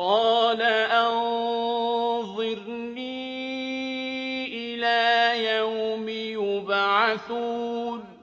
قَالَ أَنظِرْنِي إِلَىٰ يَوْمِ يُبْعَثُونَ.